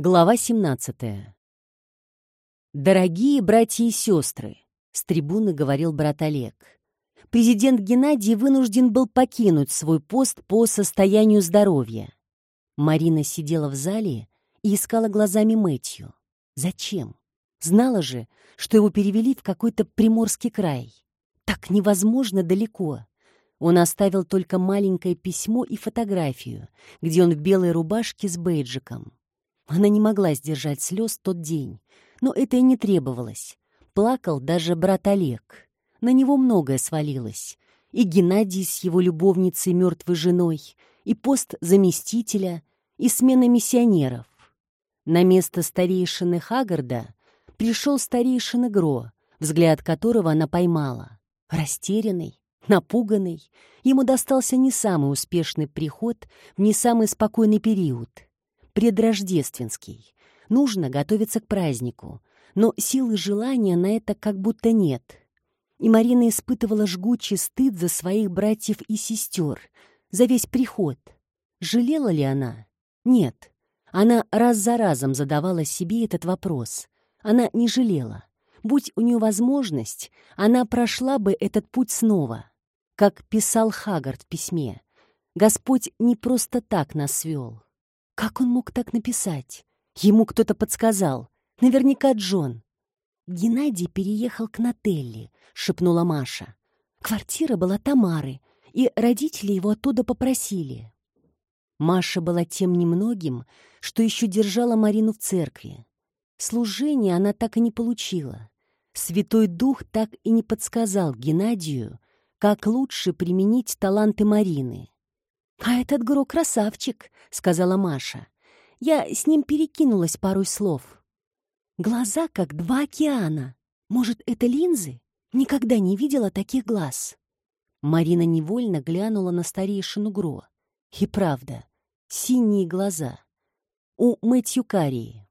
Глава 17. «Дорогие братья и сестры», — с трибуны говорил брат Олег, президент Геннадий вынужден был покинуть свой пост по состоянию здоровья. Марина сидела в зале и искала глазами Мэтью. Зачем? Знала же, что его перевели в какой-то приморский край. Так невозможно далеко. Он оставил только маленькое письмо и фотографию, где он в белой рубашке с бейджиком. Она не могла сдержать слез тот день, но это и не требовалось. Плакал даже брат Олег. На него многое свалилось. И Геннадий с его любовницей мертвой женой, и пост заместителя, и смена миссионеров. На место старейшины Хагарда пришел старейшина Гро, взгляд которого она поймала. Растерянный, напуганный, ему достался не самый успешный приход в не самый спокойный период — предрождественский. Нужно готовиться к празднику, но силы желания на это как будто нет. И Марина испытывала жгучий стыд за своих братьев и сестер, за весь приход. Жалела ли она? Нет. Она раз за разом задавала себе этот вопрос. Она не жалела. Будь у нее возможность, она прошла бы этот путь снова. Как писал Хагард в письме. Господь не просто так нас свел. Как он мог так написать? Ему кто-то подсказал. Наверняка Джон. Геннадий переехал к Нателли, шепнула Маша. Квартира была Тамары, и родители его оттуда попросили. Маша была тем немногим, что еще держала Марину в церкви. Служение она так и не получила. Святой Дух так и не подсказал Геннадию, как лучше применить таланты Марины. «А этот Гро красавчик», — сказала Маша. «Я с ним перекинулась парой слов. Глаза как два океана. Может, это линзы? Никогда не видела таких глаз». Марина невольно глянула на старейшину Гро. И правда, синие глаза. У Мэтью Карии.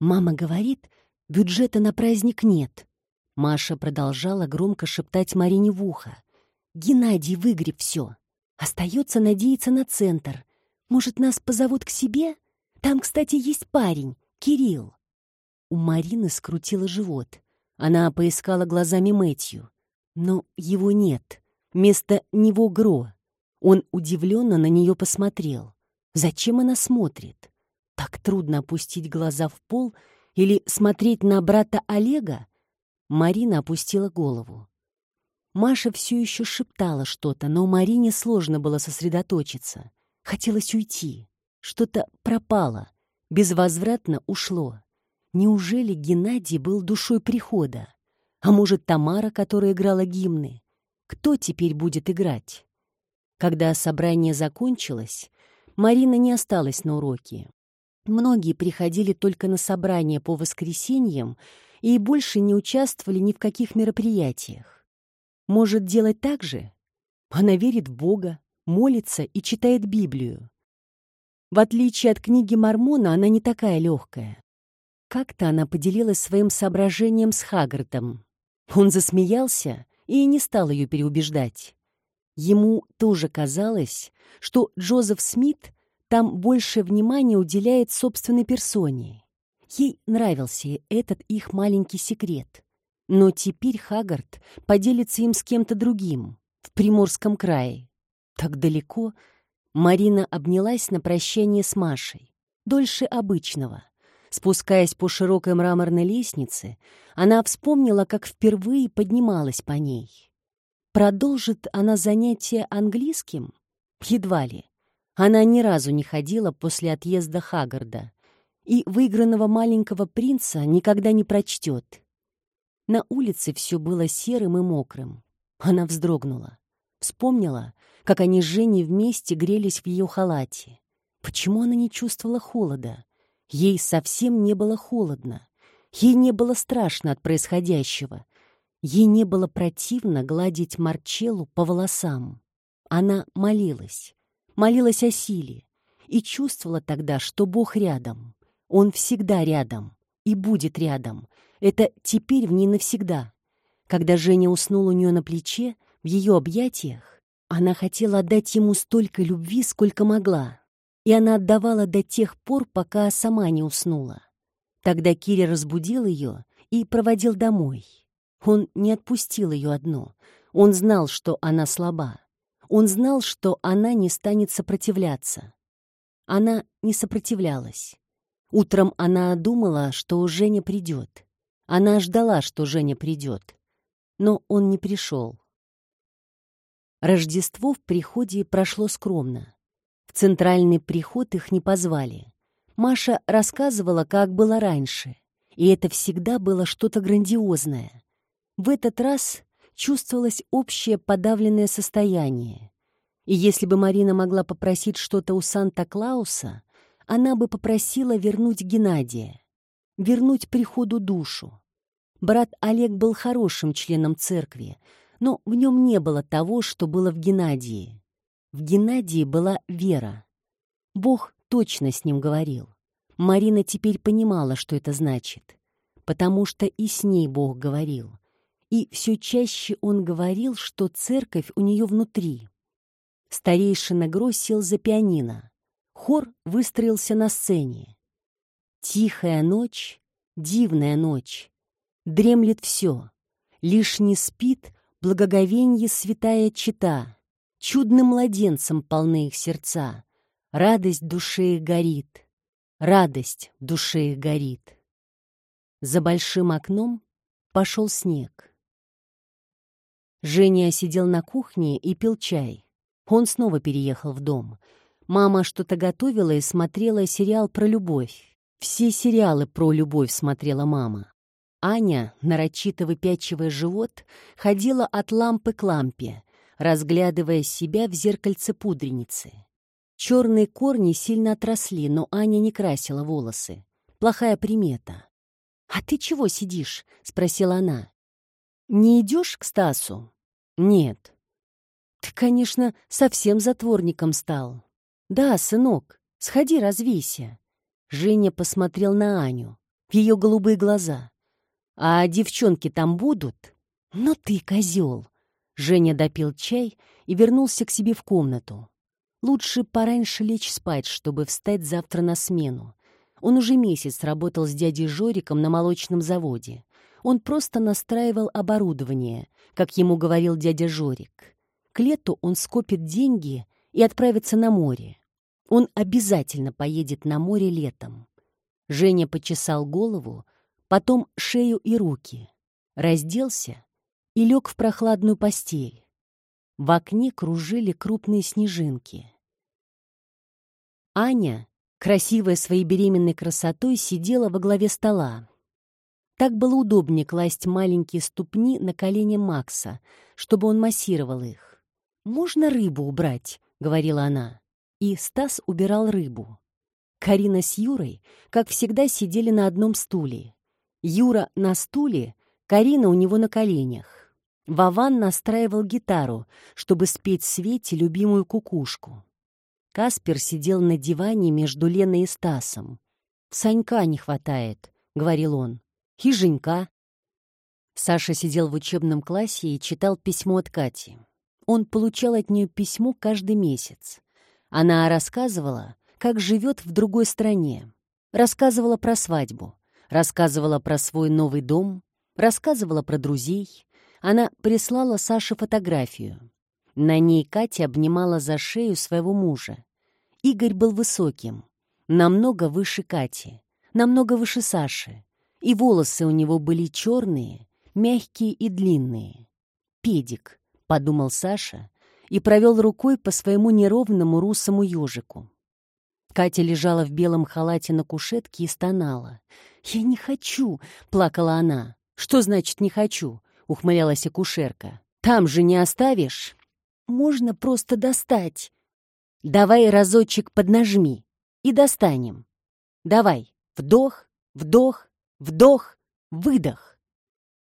«Мама говорит, бюджета на праздник нет». Маша продолжала громко шептать Марине в ухо. «Геннадий выгреб все. Остается надеяться на центр. Может, нас позовут к себе? Там, кстати, есть парень, Кирилл. У Марины скрутило живот. Она поискала глазами Мэтью. Но его нет. Вместо него Гро. Он удивленно на нее посмотрел. Зачем она смотрит? Так трудно опустить глаза в пол или смотреть на брата Олега? Марина опустила голову. Маша все еще шептала что-то, но Марине сложно было сосредоточиться. Хотелось уйти. Что-то пропало, безвозвратно ушло. Неужели Геннадий был душой прихода? А может, Тамара, которая играла гимны? Кто теперь будет играть? Когда собрание закончилось, Марина не осталась на уроке. Многие приходили только на собрания по воскресеньям и больше не участвовали ни в каких мероприятиях может делать так же? Она верит в Бога, молится и читает Библию. В отличие от книги Мормона, она не такая легкая. Как-то она поделилась своим соображением с Хаггартом. Он засмеялся и не стал ее переубеждать. Ему тоже казалось, что Джозеф Смит там больше внимания уделяет собственной персоне. Ей нравился этот их маленький секрет. Но теперь Хагард поделится им с кем-то другим, в Приморском крае. Так далеко Марина обнялась на прощание с Машей. Дольше обычного. Спускаясь по широкой мраморной лестнице, она вспомнила, как впервые поднималась по ней. Продолжит она занятие английским? Едва ли. Она ни разу не ходила после отъезда Хагарда и выигранного маленького принца никогда не прочтет. На улице все было серым и мокрым. Она вздрогнула. Вспомнила, как они с Женей вместе грелись в ее халате. Почему она не чувствовала холода? Ей совсем не было холодно. Ей не было страшно от происходящего. Ей не было противно гладить Марчеллу по волосам. Она молилась. Молилась о силе. И чувствовала тогда, что Бог рядом. Он всегда рядом. И будет рядом. Это теперь в ней навсегда. Когда Женя уснул у нее на плече, в ее объятиях, она хотела отдать ему столько любви, сколько могла. И она отдавала до тех пор, пока сама не уснула. Тогда Кири разбудил ее и проводил домой. Он не отпустил ее одну. Он знал, что она слаба. Он знал, что она не станет сопротивляться. Она не сопротивлялась. Утром она думала, что Женя придет. Она ждала, что Женя придет. Но он не пришел. Рождество в приходе прошло скромно. В центральный приход их не позвали. Маша рассказывала, как было раньше, и это всегда было что-то грандиозное. В этот раз чувствовалось общее подавленное состояние. И если бы Марина могла попросить что-то у Санта-Клауса, она бы попросила вернуть Геннадия, вернуть приходу душу. Брат Олег был хорошим членом церкви, но в нем не было того, что было в Геннадии. В Геннадии была вера. Бог точно с ним говорил. Марина теперь понимала, что это значит, потому что и с ней Бог говорил. И все чаще он говорил, что церковь у нее внутри. Старейшина Гро сел за пианино. Хор выстроился на сцене. Тихая ночь, дивная ночь. Дремлет все. Лишь не спит благоговенье святая чита. Чудным младенцем полны их сердца. Радость души их горит. Радость души их горит. За большим окном пошел снег. Женя сидел на кухне и пил чай. Он снова переехал в дом — Мама что-то готовила и смотрела сериал про любовь. Все сериалы про любовь смотрела мама. Аня, нарочито выпячивая живот, ходила от лампы к лампе, разглядывая себя в зеркальце пудреницы. Черные корни сильно отросли, но Аня не красила волосы. Плохая примета. «А ты чего сидишь?» — спросила она. «Не идешь к Стасу?» «Нет». «Ты, конечно, совсем затворником стал. «Да, сынок, сходи развейся». Женя посмотрел на Аню, в ее голубые глаза. «А девчонки там будут?» «Ну ты козел!» Женя допил чай и вернулся к себе в комнату. Лучше пораньше лечь спать, чтобы встать завтра на смену. Он уже месяц работал с дядей Жориком на молочном заводе. Он просто настраивал оборудование, как ему говорил дядя Жорик. К лету он скопит деньги и отправится на море. Он обязательно поедет на море летом. Женя почесал голову, потом шею и руки, разделся и лег в прохладную постель. В окне кружили крупные снежинки. Аня, красивая своей беременной красотой, сидела во главе стола. Так было удобнее класть маленькие ступни на колени Макса, чтобы он массировал их. «Можно рыбу убрать?» — говорила она и Стас убирал рыбу. Карина с Юрой, как всегда, сидели на одном стуле. Юра на стуле, Карина у него на коленях. Вован настраивал гитару, чтобы спеть Свете любимую кукушку. Каспер сидел на диване между Леной и Стасом. «Санька не хватает», — говорил он. «И Женька». Саша сидел в учебном классе и читал письмо от Кати. Он получал от нее письмо каждый месяц. Она рассказывала, как живет в другой стране, рассказывала про свадьбу, рассказывала про свой новый дом, рассказывала про друзей. Она прислала Саше фотографию. На ней Катя обнимала за шею своего мужа. Игорь был высоким, намного выше Кати, намного выше Саши, и волосы у него были черные, мягкие и длинные. «Педик», — подумал Саша, и провел рукой по своему неровному русому ежику. Катя лежала в белом халате на кушетке и стонала. «Я не хочу!» — плакала она. «Что значит «не хочу»?» — ухмылялась акушерка. «Там же не оставишь?» «Можно просто достать». «Давай разочек поднажми и достанем. Давай, вдох, вдох, вдох, выдох».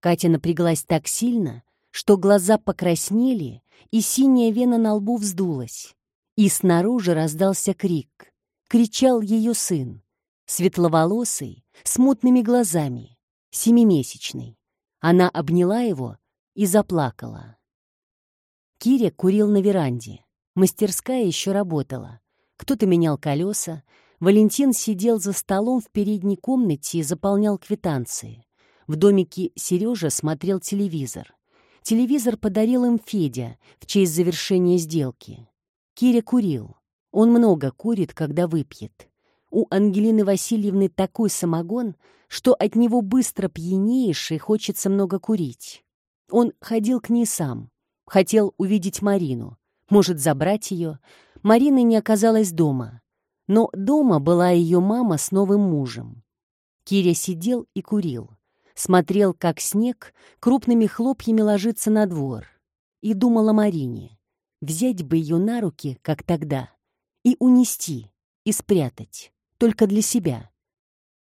Катя напряглась так сильно, что глаза покраснели, и синяя вена на лбу вздулась. И снаружи раздался крик. Кричал ее сын, светловолосый, с мутными глазами, семимесячный. Она обняла его и заплакала. Киря курил на веранде. Мастерская еще работала. Кто-то менял колеса. Валентин сидел за столом в передней комнате и заполнял квитанции. В домике Сережа смотрел телевизор. Телевизор подарил им Федя в честь завершения сделки. Киря курил. Он много курит, когда выпьет. У Ангелины Васильевны такой самогон, что от него быстро пьянеешь и хочется много курить. Он ходил к ней сам. Хотел увидеть Марину. Может, забрать ее. Марины не оказалась дома. Но дома была ее мама с новым мужем. Киря сидел и курил. Смотрел, как снег крупными хлопьями ложится на двор. И думал о Марине. Взять бы ее на руки, как тогда, и унести, и спрятать, только для себя.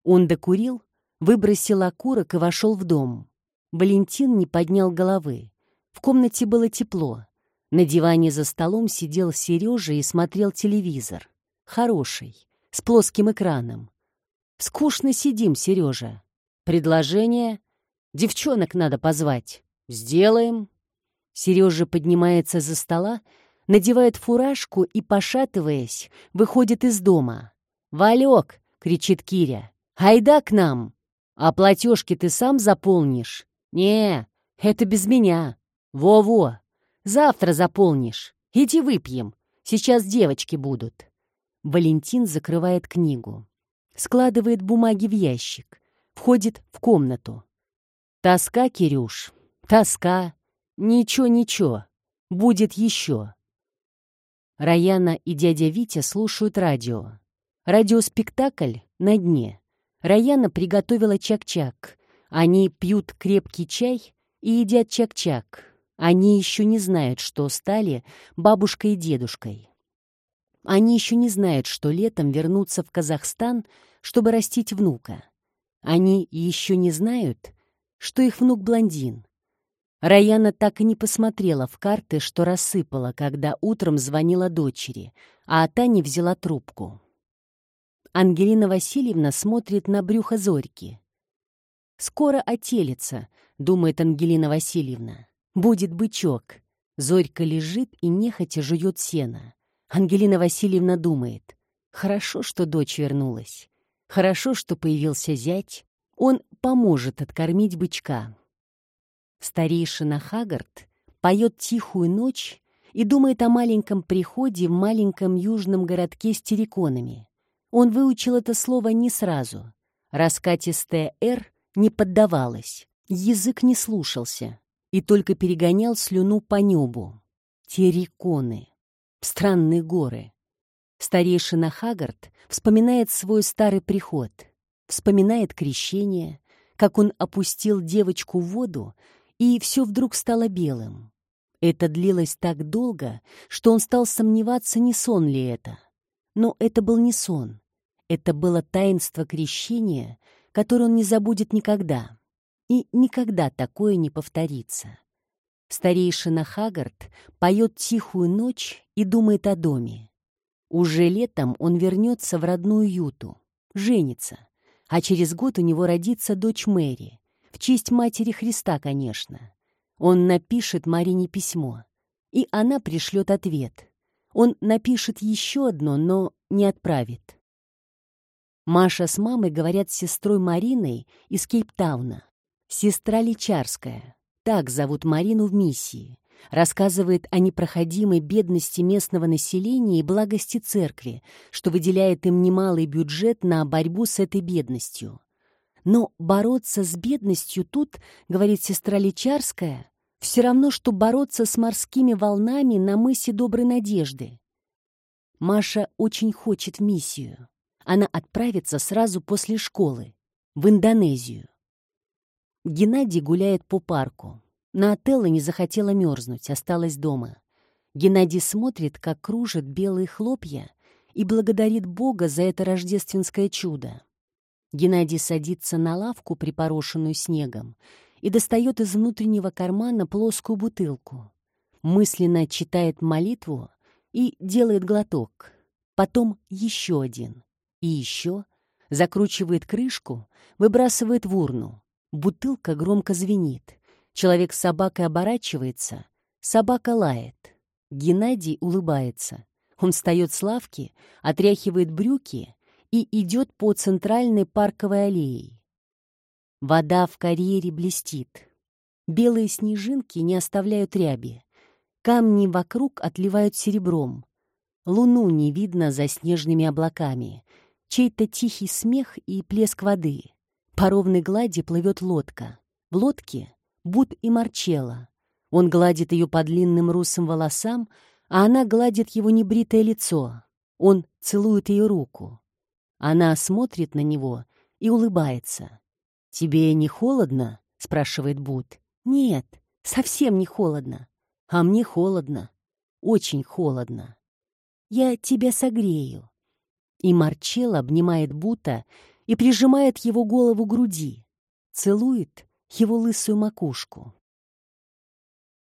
Он докурил, выбросил окурок и вошел в дом. Валентин не поднял головы. В комнате было тепло. На диване за столом сидел Сережа и смотрел телевизор. Хороший, с плоским экраном. «Скучно сидим, Сережа. Предложение? Девчонок надо позвать. Сделаем». Сережа поднимается за стола, надевает фуражку и, пошатываясь, выходит из дома. «Валек!» — кричит Киря. «Айда к нам! А платежки ты сам заполнишь?» «Не, это без меня. Во-во! Завтра заполнишь. Иди выпьем. Сейчас девочки будут». Валентин закрывает книгу. Складывает бумаги в ящик. Входит в комнату. «Тоска, Кирюш, тоска. Ничего-ничего. Будет еще». Раяна и дядя Витя слушают радио. Радиоспектакль на дне. Раяна приготовила чак-чак. Они пьют крепкий чай и едят чак-чак. Они еще не знают, что стали бабушкой и дедушкой. Они еще не знают, что летом вернутся в Казахстан, чтобы растить внука. Они еще не знают, что их внук блондин. Раяна так и не посмотрела в карты, что рассыпала, когда утром звонила дочери, а та взяла трубку. Ангелина Васильевна смотрит на брюхо Зорьки. «Скоро отелится», — думает Ангелина Васильевна. «Будет бычок». Зорька лежит и нехотя жует сено. Ангелина Васильевна думает. «Хорошо, что дочь вернулась. Хорошо, что появился зять. Он поможет откормить бычка». Старейшина Хагард поет тихую ночь и думает о маленьком приходе в маленьком южном городке с терриконами. Он выучил это слово не сразу. Раскатистая «р» не поддавалась, язык не слушался и только перегонял слюну по небу. Терриконы. Странные горы. Старейшина Хагард вспоминает свой старый приход, вспоминает крещение, как он опустил девочку в воду, и все вдруг стало белым. Это длилось так долго, что он стал сомневаться, не сон ли это. Но это был не сон. Это было таинство крещения, которое он не забудет никогда. И никогда такое не повторится. Старейшина Хагард поет тихую ночь и думает о доме. Уже летом он вернется в родную Юту, женится, а через год у него родится дочь Мэри, в честь Матери Христа, конечно. Он напишет Марине письмо, и она пришлет ответ. Он напишет еще одно, но не отправит. Маша с мамой говорят с сестрой Мариной из Кейптауна. Сестра Личарская. Так зовут Марину в миссии. Рассказывает о непроходимой бедности местного населения и благости церкви, что выделяет им немалый бюджет на борьбу с этой бедностью. Но бороться с бедностью тут, говорит сестра Личарская, все равно, что бороться с морскими волнами на мысе Доброй Надежды. Маша очень хочет в миссию. Она отправится сразу после школы, в Индонезию. Геннадий гуляет по парку. На Отелло не захотела мерзнуть, осталась дома. Геннадий смотрит, как кружат белые хлопья, и благодарит Бога за это рождественское чудо. Геннадий садится на лавку, припорошенную снегом, и достает из внутреннего кармана плоскую бутылку. Мысленно читает молитву и делает глоток. Потом еще один. И еще. Закручивает крышку, выбрасывает в урну. Бутылка громко звенит. Человек с собакой оборачивается. Собака лает. Геннадий улыбается. Он встает с лавки, отряхивает брюки и идет по центральной парковой аллее. Вода в карьере блестит. Белые снежинки не оставляют ряби. Камни вокруг отливают серебром. Луну не видно за снежными облаками. Чей-то тихий смех и плеск воды. По ровной глади плывет лодка. В лодке Бут и Марчелла. Он гладит ее по длинным русым волосам, а она гладит его небритое лицо. Он целует ее руку. Она смотрит на него и улыбается. «Тебе не холодно?» — спрашивает Бут. «Нет, совсем не холодно. А мне холодно. Очень холодно. Я тебя согрею». И Марчелл обнимает Бута и прижимает его голову к груди, целует его лысую макушку.